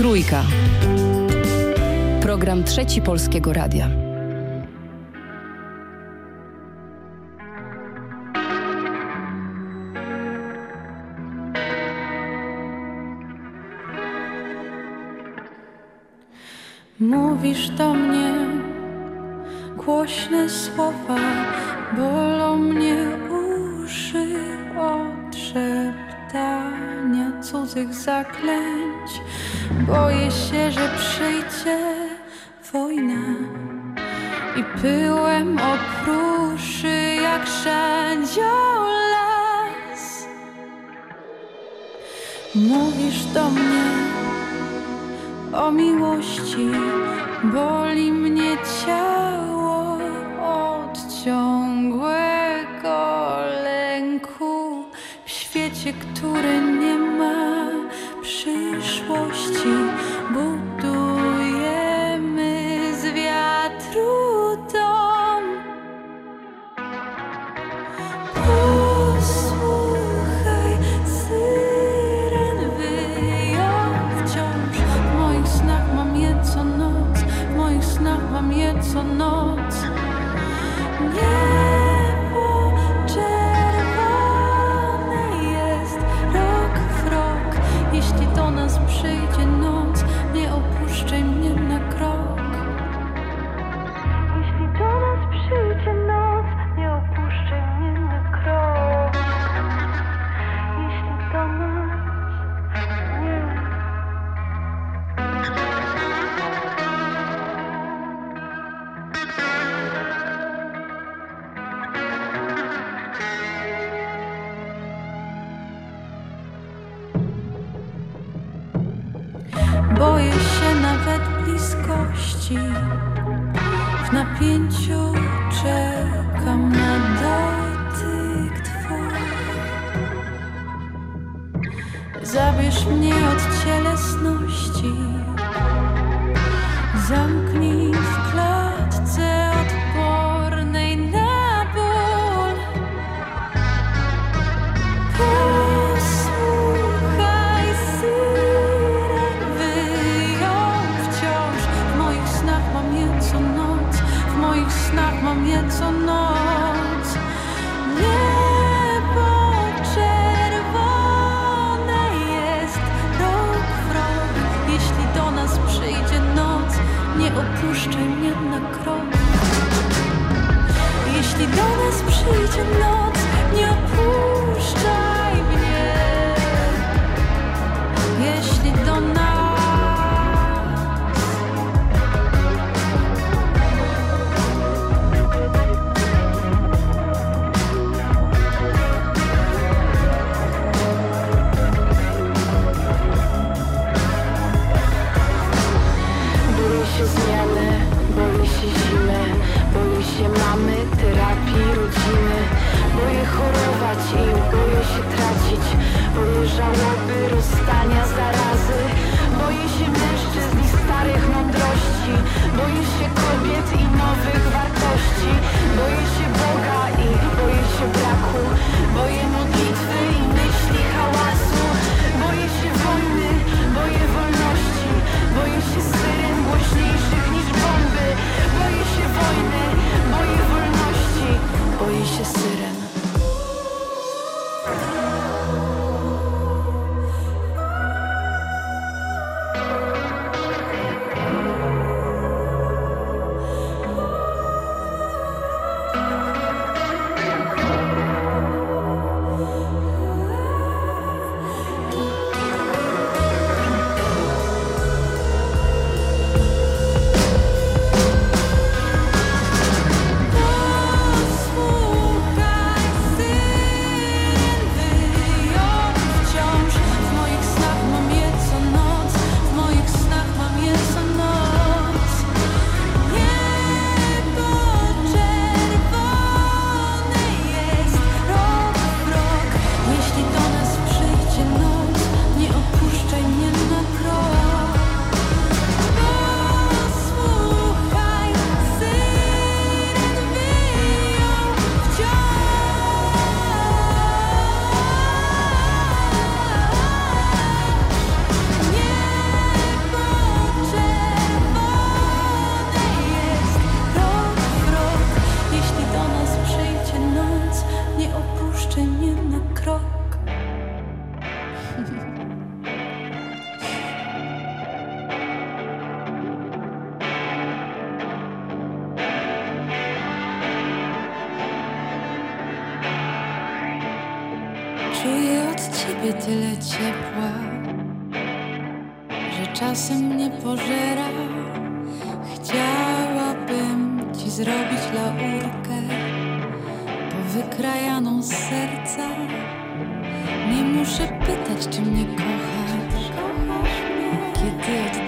Trójka. Program Trzeci Polskiego Radia. Mówisz do mnie głośne słowa, bolą mnie uszy od szeptania cudzych zaklęć. Boję się, że przyjdzie wojna. I pyłem opruszy jak wszędzie las. Mówisz do mnie o miłości, boli mnie ciało od ciągłego lęku. W świecie, który nie W napięciu czekam na dotyk twój. Zabierz mnie od cielesności. Zamknij Jeśli do nas przyjdzie noc, Żałoby, rozstania, zarazy. Boję się mężczyzn i starych mądrości. Boję się kobiet i nowych wartości. Boję się Boga i boję się braku. Boję modlitwy zrobić laurkę powykrajaną z serca. Nie muszę pytać, czy mnie kochasz, kiedy od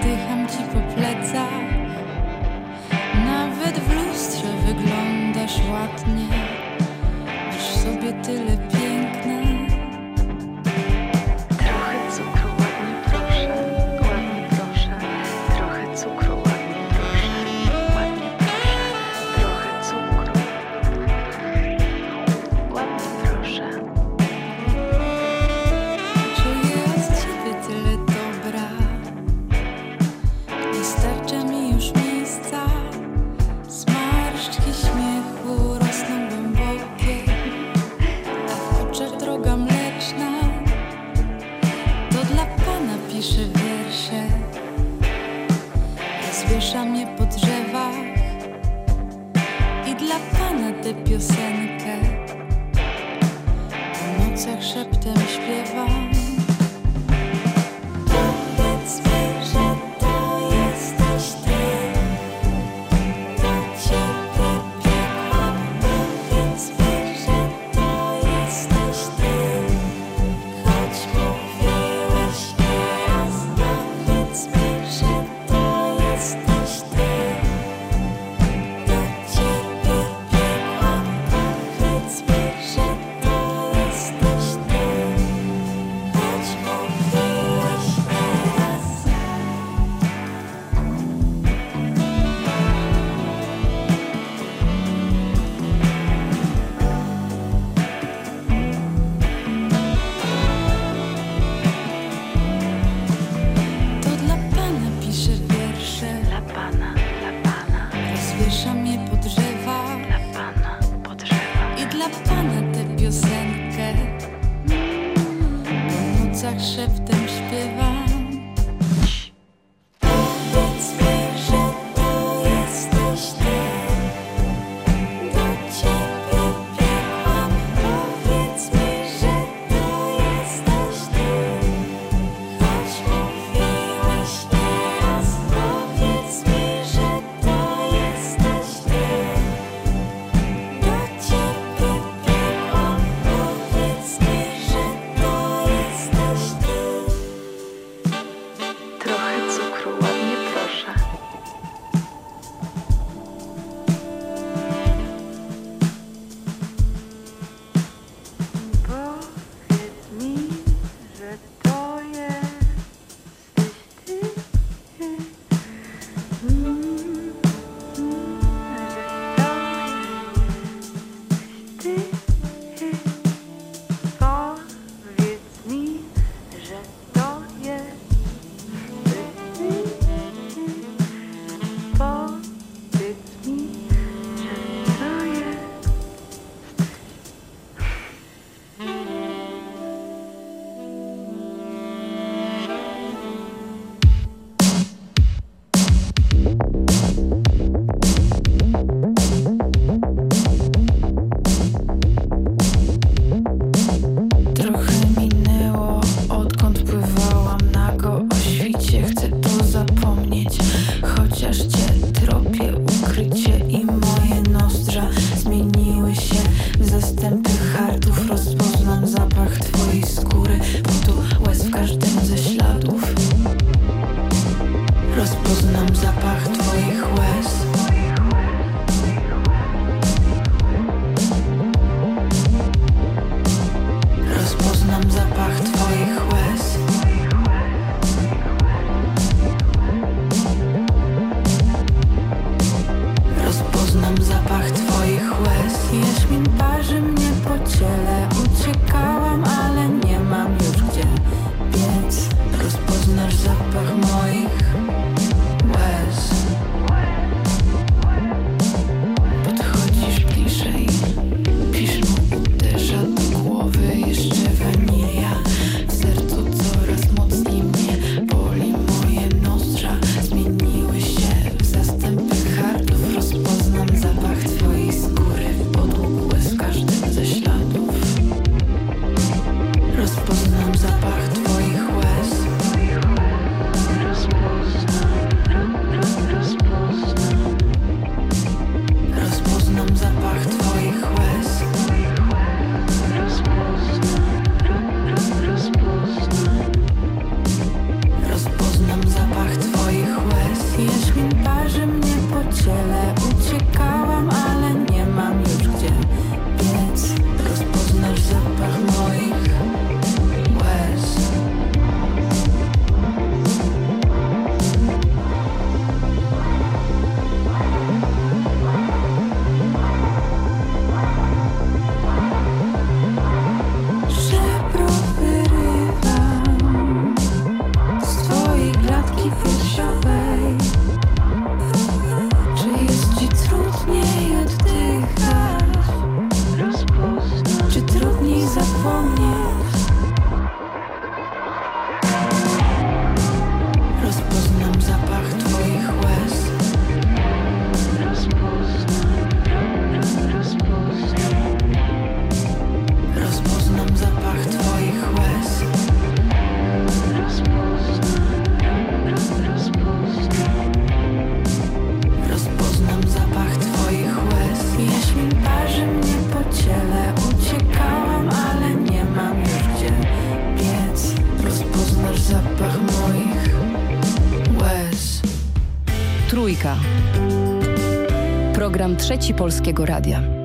Trzeci Polskiego Radia.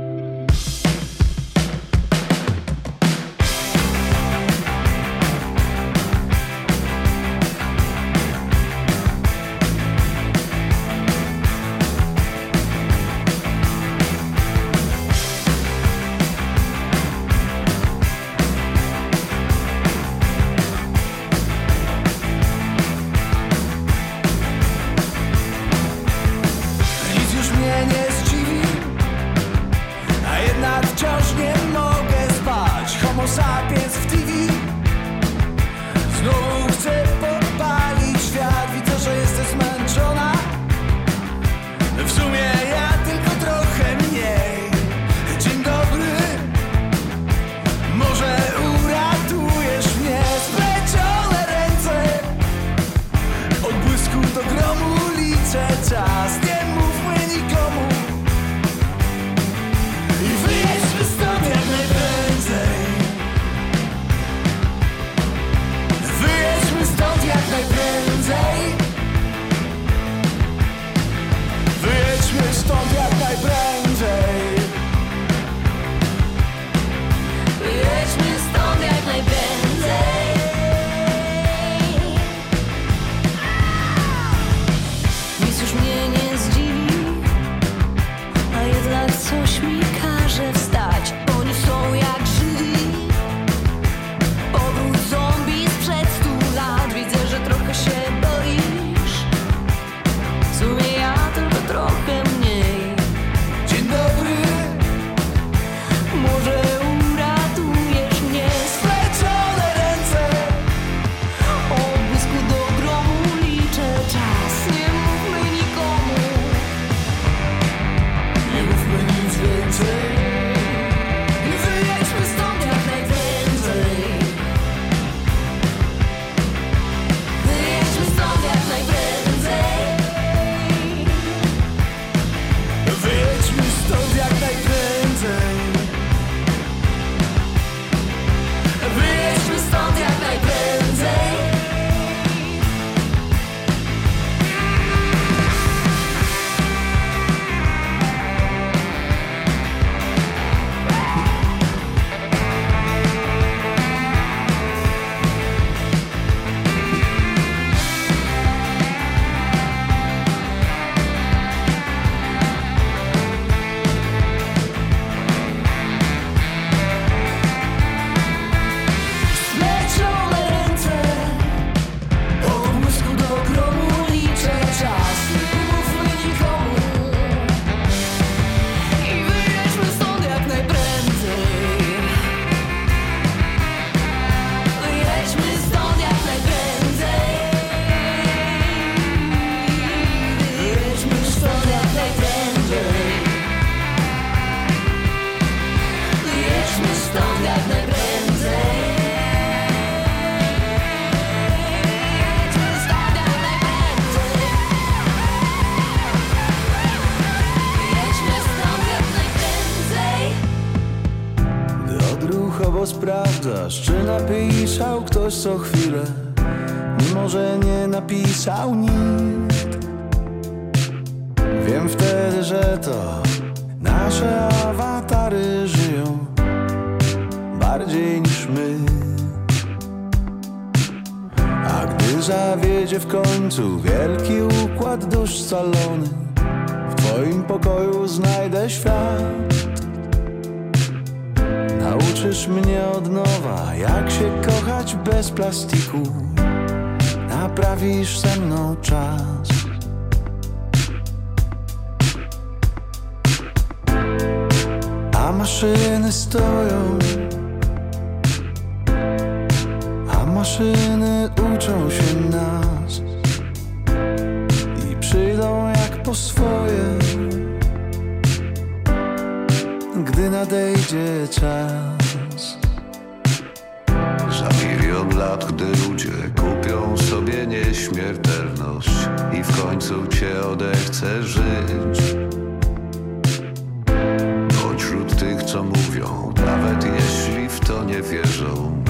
Nie wierzą,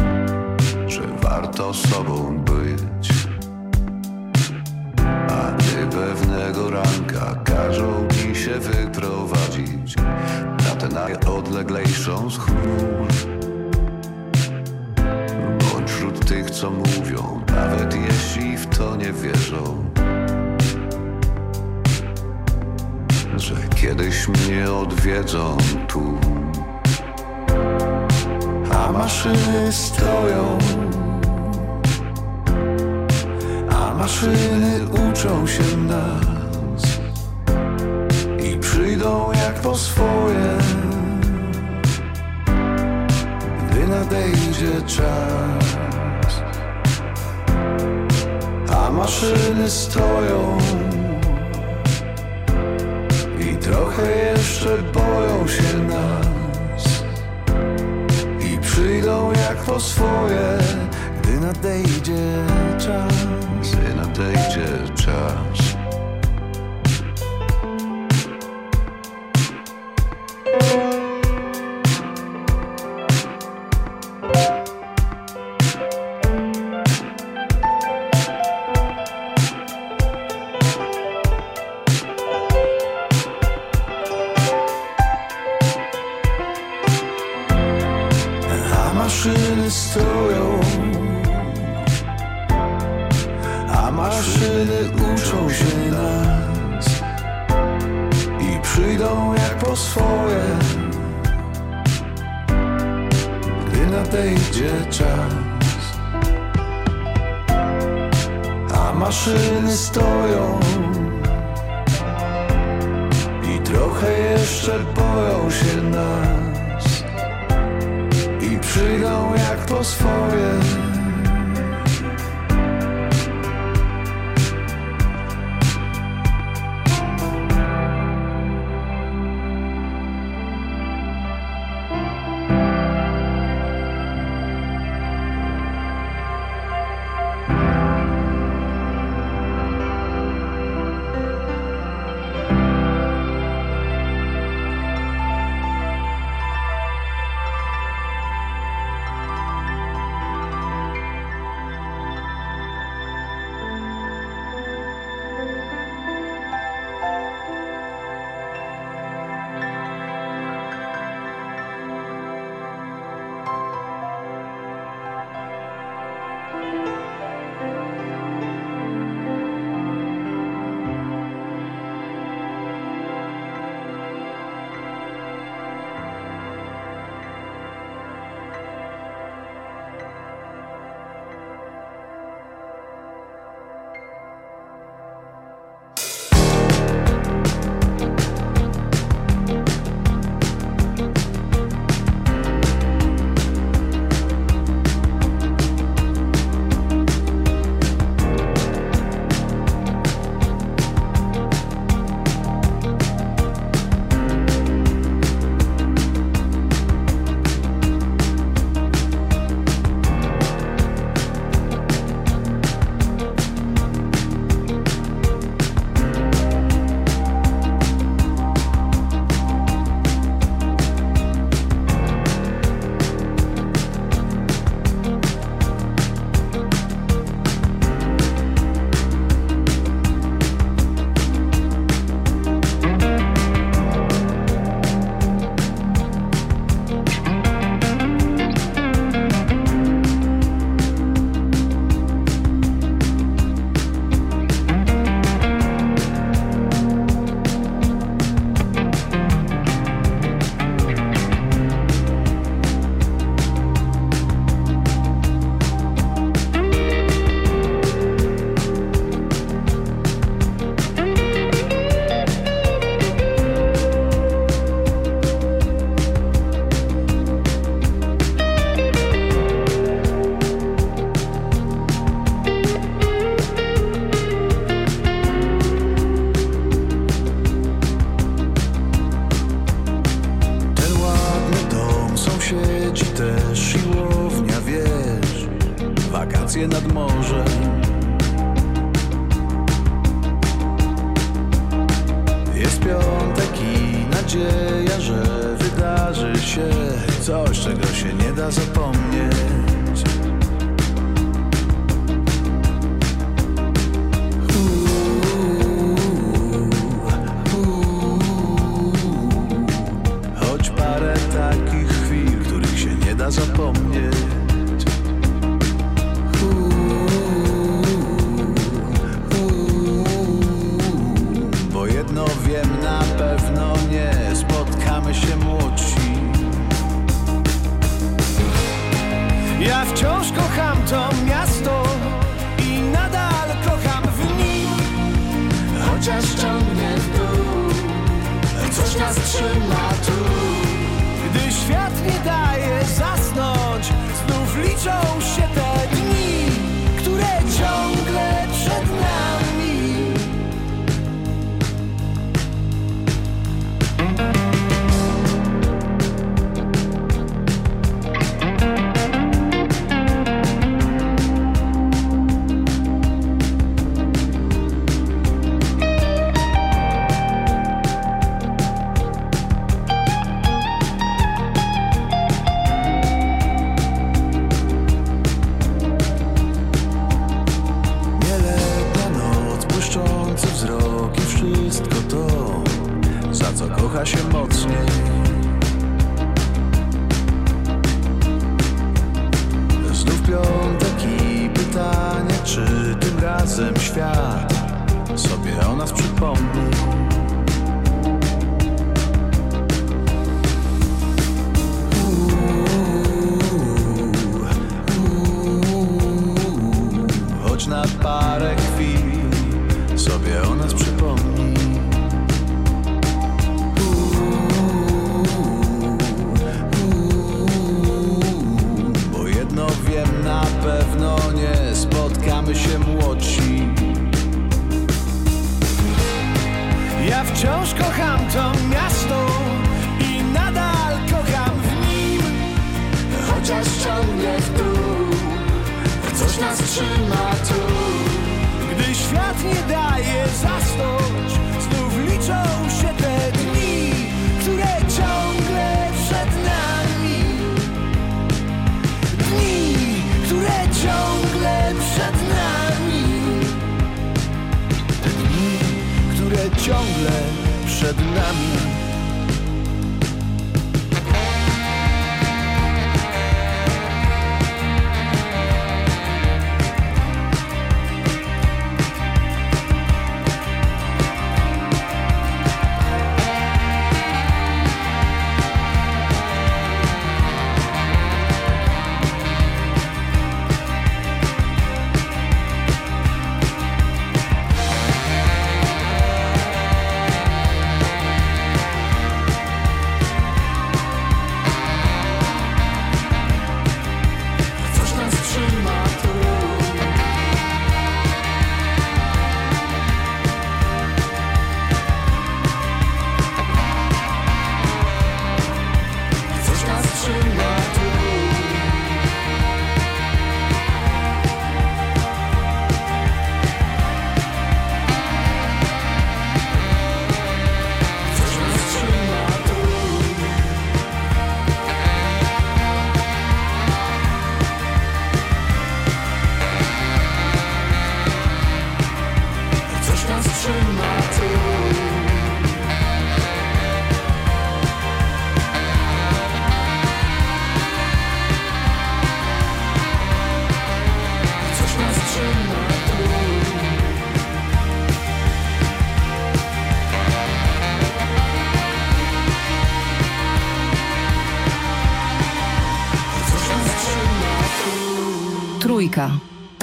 że warto sobą być. A gdy pewnego ranka każą ci się wyprowadzić na tę najodleglejszą z chmur. Bądź wśród tych, co mówią, nawet jeśli w to nie wierzą, że kiedyś mnie odwiedzą tu. A maszyny stoją, a maszyny uczą się nas. I przyjdą jak po swoje, gdy nadejdzie czas. A maszyny stoją. I trochę jeszcze boją się nas przyjdą jak po swoje, gdy nadejdzie czas. Gdy nadejdzie czas. Maszyny stoją i trochę jeszcze boją się nas i przyjdą jak po swoje. ciągle przed nami.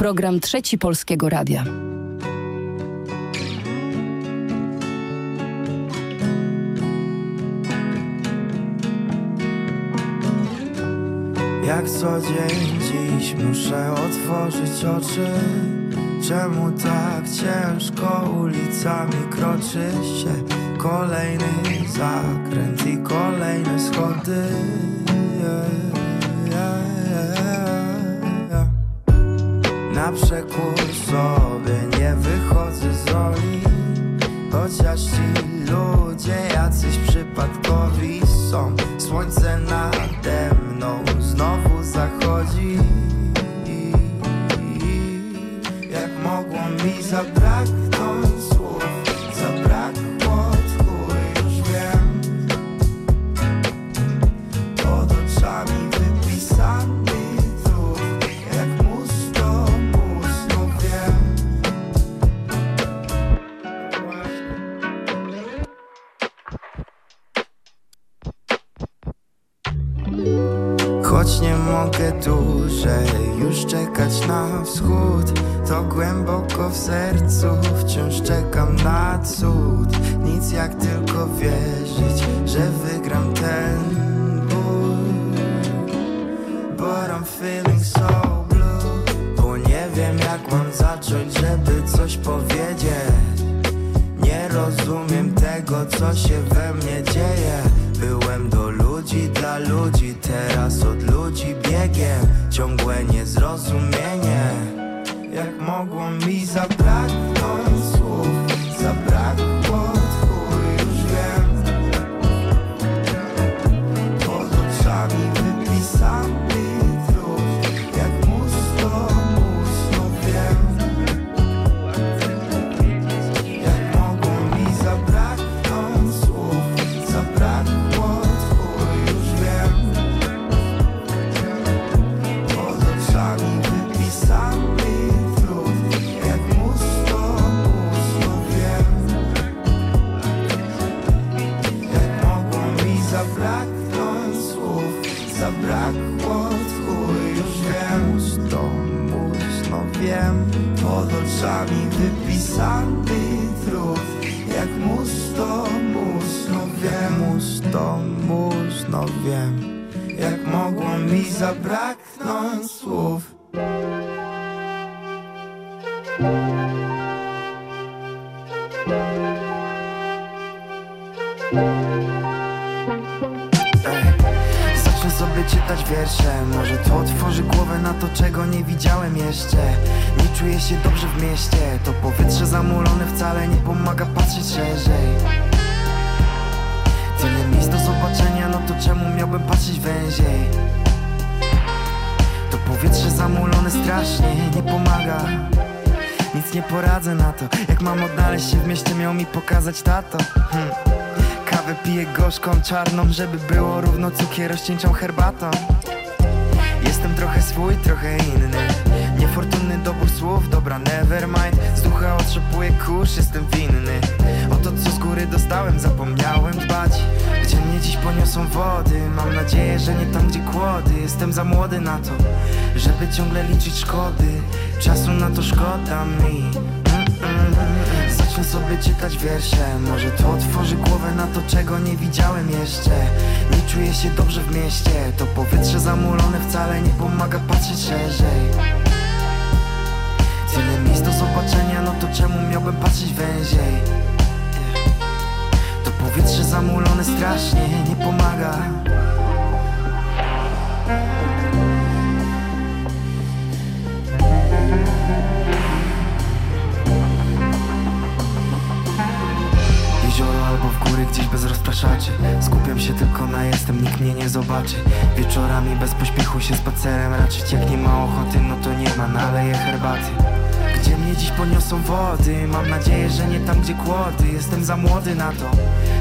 Program Trzeci Polskiego Radia. Jak co dzień dziś muszę otworzyć oczy Czemu tak ciężko ulicami kroczy się Kolejny zakręt i kolejne schody yeah. Na mi pokazać tato. Hmm. Kawę piję gorzką, czarną, żeby było równo cukier rozcieńczą herbatą. Jestem trochę swój, trochę inny. Niefortunny dobór słów, dobra nevermind. Z ducha otrzepuję kurz, jestem winny. O to co z góry dostałem, zapomniałem dbać. Gdzie mnie dziś poniosą wody? Mam nadzieję, że nie tam gdzie kłody. Jestem za młody na to, żeby ciągle liczyć szkody. Czasu na to szkoda mi. Zacznę sobie czytać wiersze. Może to otworzy głowę na to, czego nie widziałem jeszcze. Nie czuję się dobrze w mieście. To powietrze zamulone wcale nie pomaga patrzeć szerzej. Tyle miejsc do zobaczenia, no to czemu miałbym patrzeć węziej? To powietrze zamulone strasznie nie pomaga w góry gdzieś bez rozpraszaczy. Skupiam się tylko na jestem, nikt mnie nie zobaczy. Wieczorami bez pośpiechu się spacerem raczyć Jak nie ma ochoty, no to nie ma, naleję herbaty. Gdzie mnie dziś poniosą wody? Mam nadzieję, że nie tam gdzie kłody. Jestem za młody na to,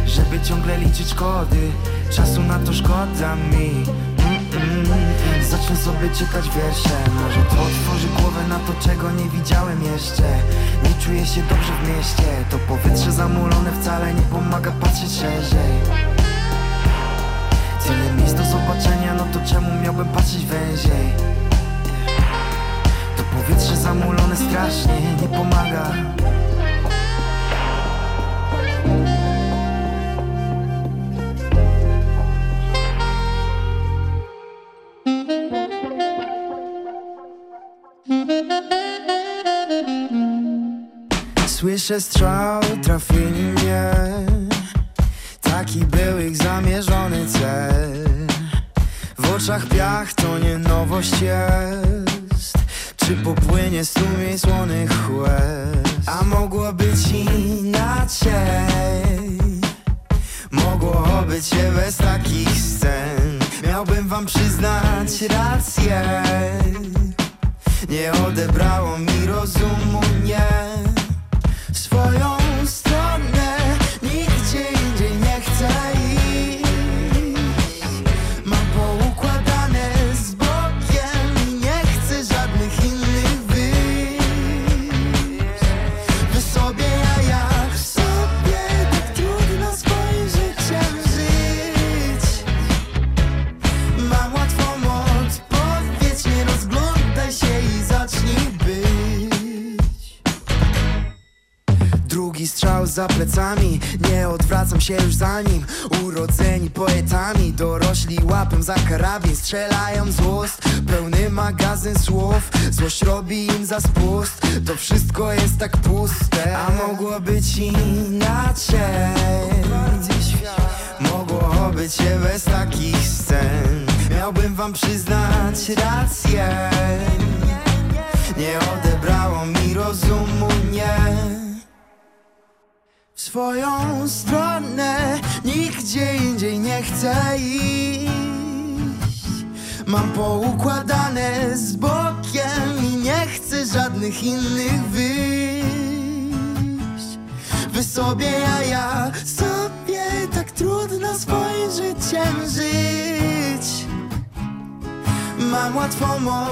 żeby ciągle liczyć szkody Czasu na to szkoda mi. Zacznę sobie czytać wiersze. Może to otworzy głowę na to, czego nie widziałem jeszcze. Nie czuję się dobrze w mieście. To powietrze zamulone wcale nie pomaga patrzeć szerzej. Tyle miejsc do zobaczenia, no to czemu miałbym patrzeć węziej To powietrze zamulone strasznie nie pomaga Słyszę strzał, trafili mnie. Taki był ich zamierzony cel. W oczach piach to nie nowość jest. Czy popłynie strumień słonych łez A mogło być inaczej. Mogło być się bez takich scen. Miałbym wam przyznać rację. Nie odebrało mi rozumu, nie za plecami. Nie odwracam się już za nim. Urodzeni poetami Dorośli łapią za karabin. Strzelają z ust Pełny magazyn słów. Złość robi im za spust. To wszystko jest tak puste. A mogło być inaczej. Mogło być się bez takich scen. Miałbym wam przyznać rację. Nie odebrało mi rozumu, nie swoją stronę. Nigdzie indziej nie chcę iść. Mam poukładane z bokiem I nie chcę żadnych innych wyjść. Wy sobie, a ja sobie Tak trudno swoim życiem żyć. Mam łatwą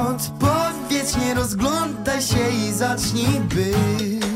odpowiedź Nie rozglądaj się i zacznij być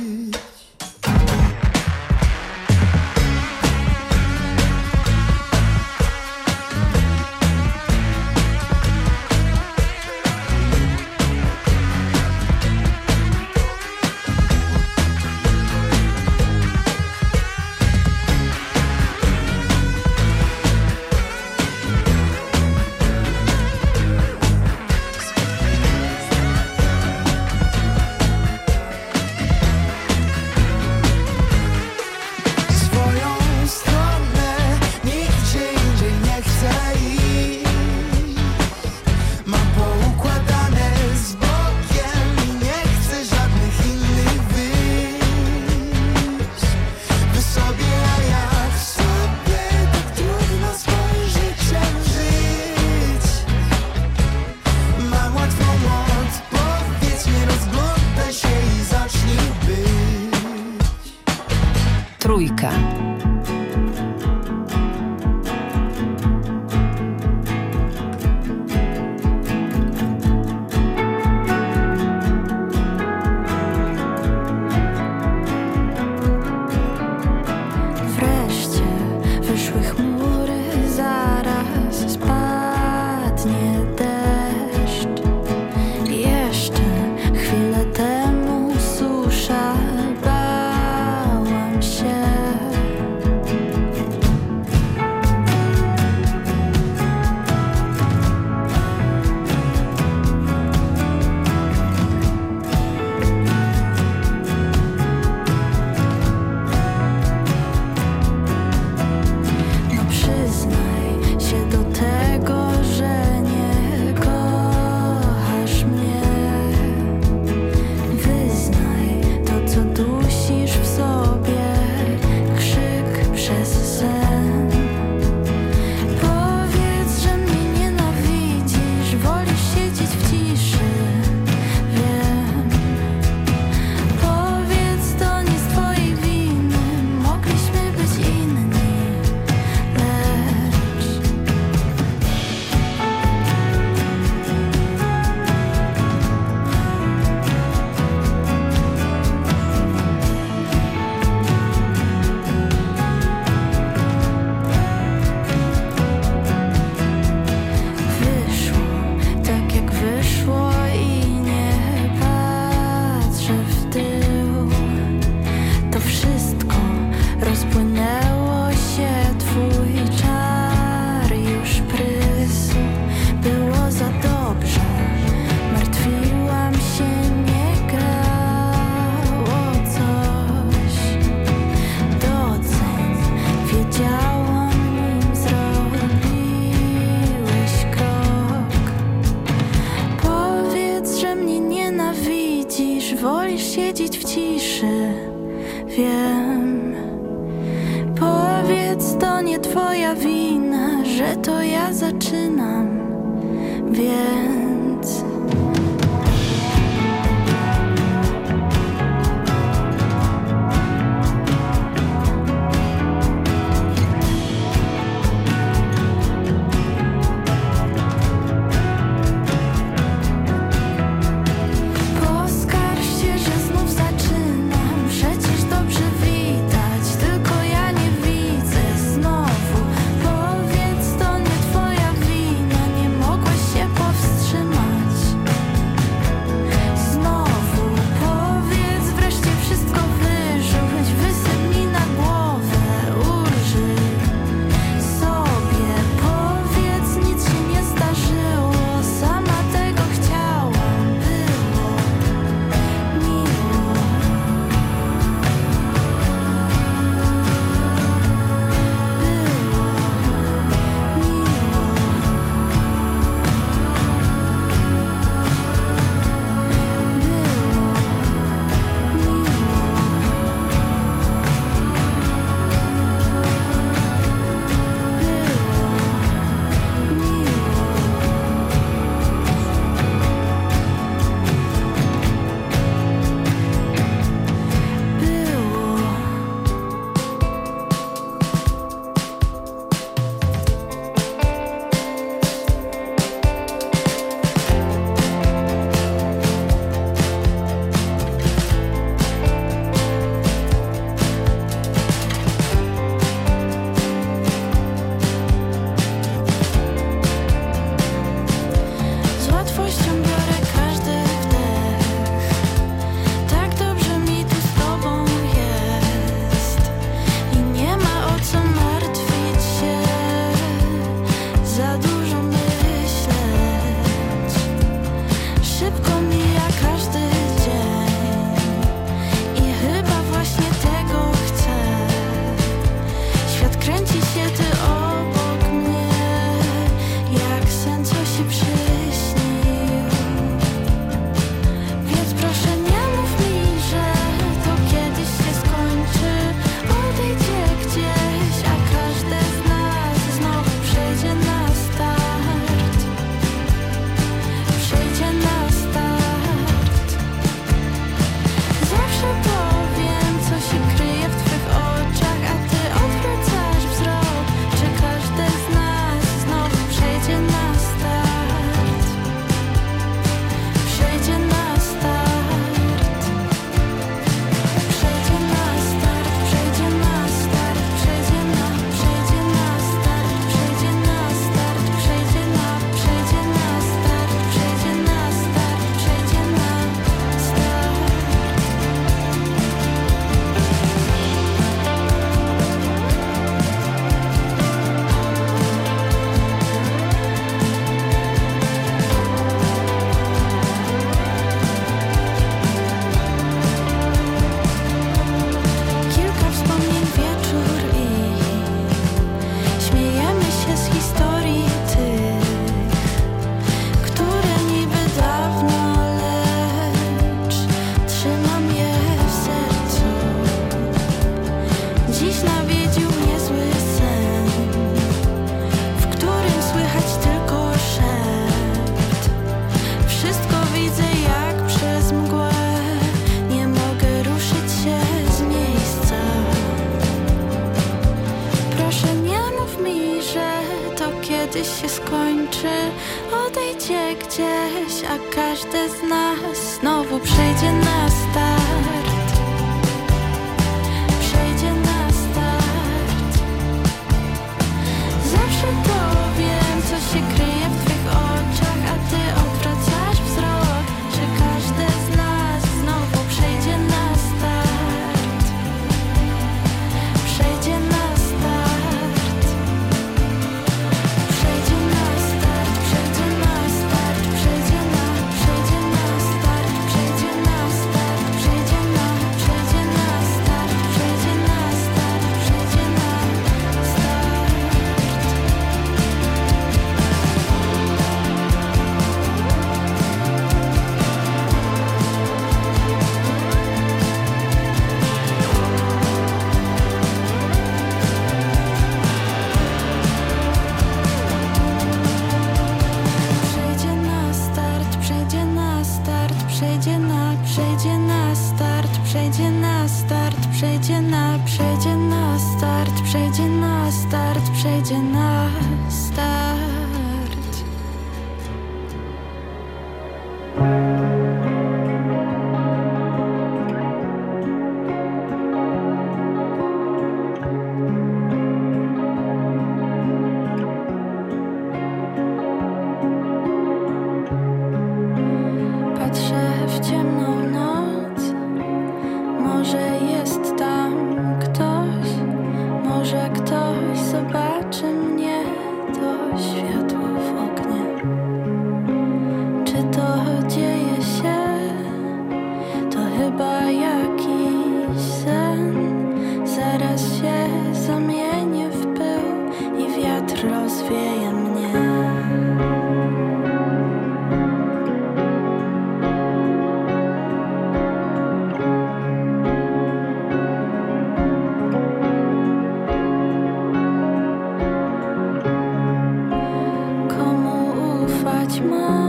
mesma.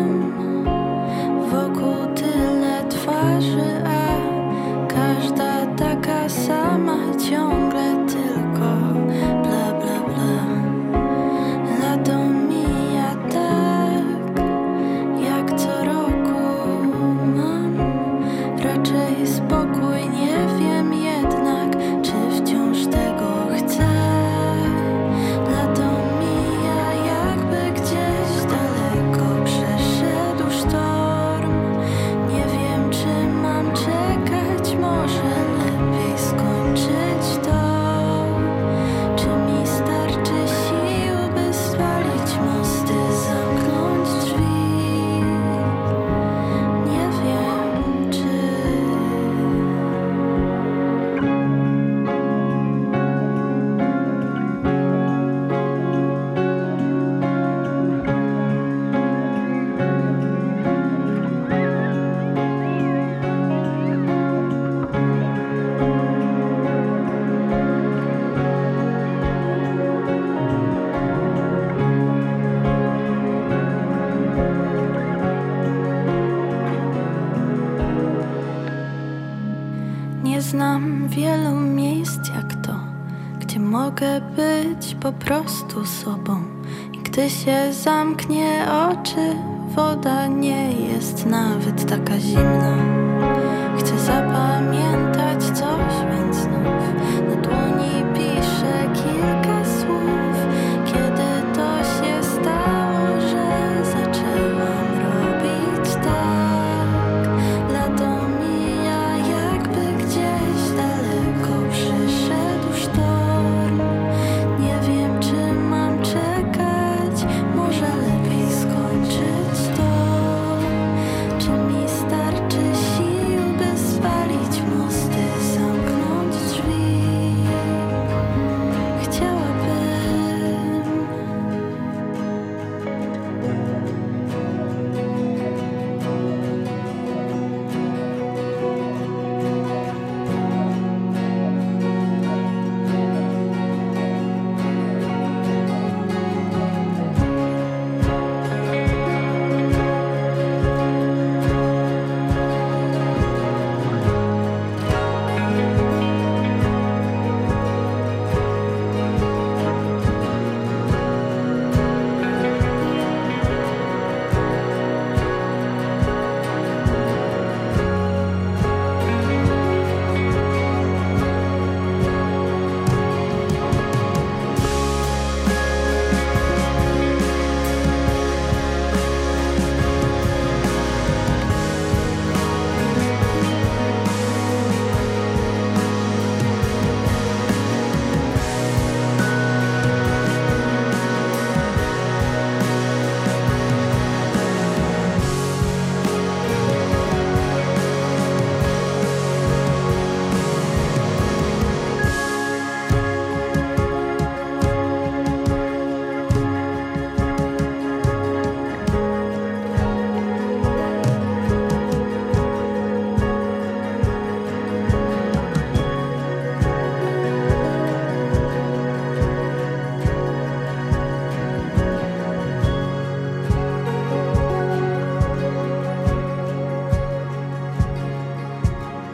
po prostu sobą. I gdy się zamknie oczy, woda nie jest nawet taka zimna.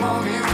morning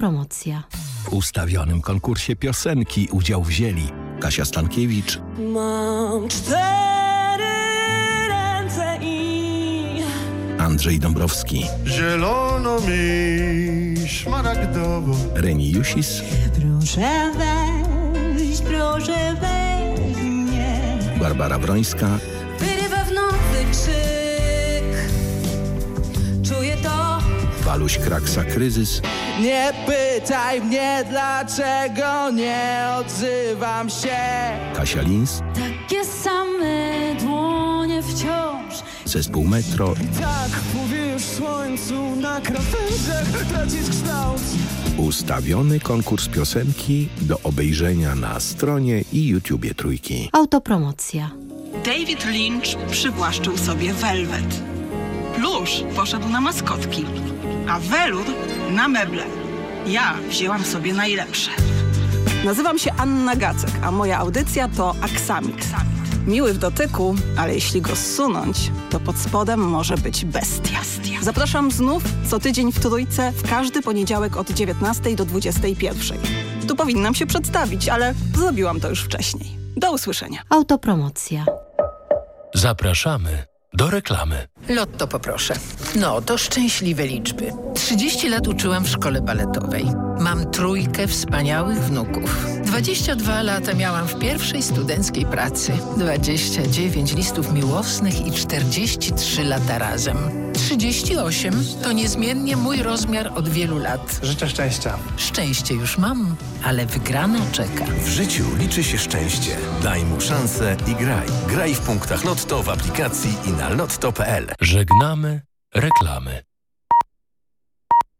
Autopromocja. W ustawionym konkursie piosenki udział wzięli Kasia Stankiewicz, Mam cztery ręce i Andrzej Dąbrowski, Zielono mi, szmaragdowo Reni Jusis, Proszę wejść, proszę wejść mnie. Barbara Brońska, wyrywa w nowy krzyk. Czuję to. Waluś Kraksa Kryzys, Nie pytaj mnie dlaczego nie odzywam się Kasia Lins, takie same dłonie wciąż zespół Metro, Tak mówię już słońcu na krawędziach tracić kształt ustawiony konkurs piosenki do obejrzenia na stronie i YouTubie Trójki. Autopromocja. David Lynch przywłaszczył sobie welwet. Plusz poszedł na maskotki, a welur na meble. Ja wzięłam sobie najlepsze. Nazywam się Anna Gacek, a moja audycja to Aksamit. Miły w dotyku, ale jeśli go zsunąć, to pod spodem może być bestia. Zapraszam znów co tydzień w Trójce w każdy poniedziałek od 19 do 21. Tu powinnam się przedstawić, ale zrobiłam to już wcześniej. Do usłyszenia. Autopromocja. Zapraszamy do reklamy. Lotto poproszę. No, to szczęśliwe liczby. 30 lat uczyłam w szkole baletowej. Mam trójkę wspaniałych wnuków. 22 lata miałam w pierwszej studenckiej pracy. 29 listów miłosnych i 43 lata razem. 38 to niezmiennie mój rozmiar od wielu lat. Życzę szczęścia Szczęście już mam, ale wygrana czeka. W życiu liczy się szczęście. Daj mu szansę i graj. Graj w punktach Lotto w aplikacji i na lotto.pl. Żegnamy reklamy.